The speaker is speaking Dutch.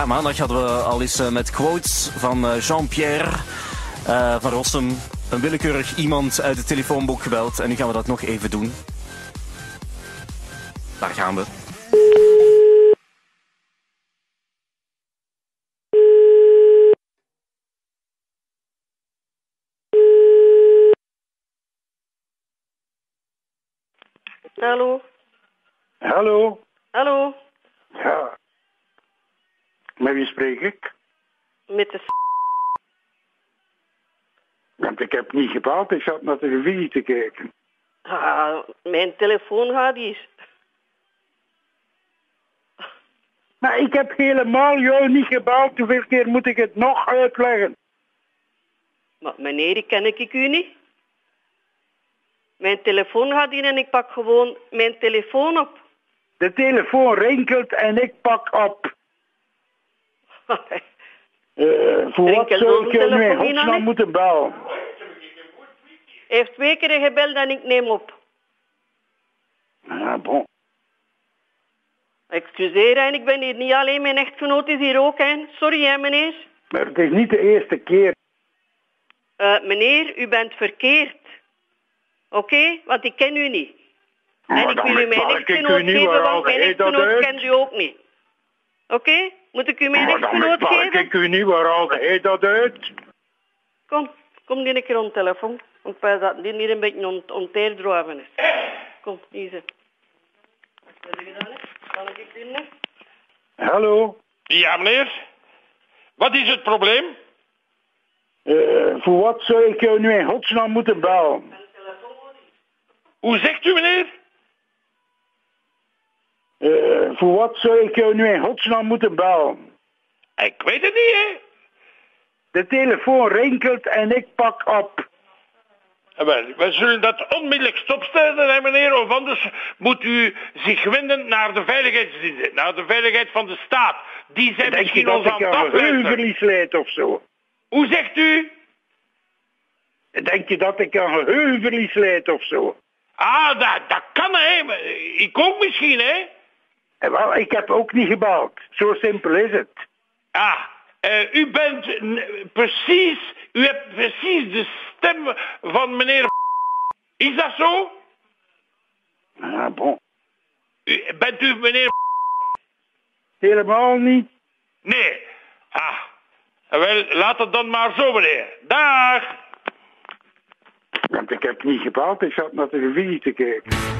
Ja, maandag hadden we al eens eh, met quotes van eh, Jean-Pierre eh, van Rossum een willekeurig iemand uit het telefoonboek gebeld. En nu gaan we dat nog even doen. Daar gaan we. Hallo, Hallo? hallo. Met wie spreek ik? met de s- Want ik heb niet gebeld, ik zat naar de televisie te kijken. ah, mijn telefoon gaat hier. Maar ik heb helemaal jou niet gebeld. Hoeveel keer moet ik het nog uitleggen? Maar meneer, ik ken ik u niet. Mijn telefoon gaat hier en ik pak gewoon mijn telefoon op. De telefoon rinkelt en ik pak op. Eh, voor wat zou ik nu in godsnaam moeten bellen? Hij heeft twee keer gebeld en ik neem op. Ah, bon. Excuseer, en ik ben hier niet alleen, mijn echtgenoot is hier ook. Hè. Sorry, hè, meneer. Maar het is niet de eerste keer. Eh, meneer, u bent verkeerd. Oké? Want ik ken u niet. En Maar ik wil u mijn echtgenoot geven, want mijn echtgenoot kent u ook niet. Oké? Moet ik u mijn echtgenoot betaal geven? ik u niet, waar haalde hij dat uit? Kom, kom die een keer op de telefoon. Want ik weet dat die hier een beetje ont onteerdroven is. Kom, hier zit. Wat heb je gedaan, hè? Kan ik? Hallo? Ja, meneer. Wat is het probleem? Eh, voor wat zou ik jou nu in godsnaam moeten bellen? Hoe zegt u, meneer? Voor wat zou ik jou nu in godsnaam moeten bellen? Ik weet het niet, hè. De telefoon rinkelt en ik pak op. Wel, we zullen dat onmiddellijk stopstellen, hè, meneer. Of anders moet u zich wenden naar de veiligheidsdiensten. Naar de veiligheid van de staat. Die zijn Denk je misschien dat ons ik aan het aan afluisteren. geheugenverlies leid of zo? Hoe zegt u? Denk je dat ik aan geheugenverlies leid of zo? Ah, dat, dat kan, hè. Ik ook misschien, hè. En wel, ik heb ook niet gebeld. Zo simpel is het. Ah, eh, u bent precies... U hebt precies de stem van meneer... Is dat zo? Ah, bon. U, bent u meneer... Helemaal niet. Nee. Ah, wel, laat het dan maar zo, meneer. Dag. Want ik heb niet gebeld, ik zat naar de televisie te kijken.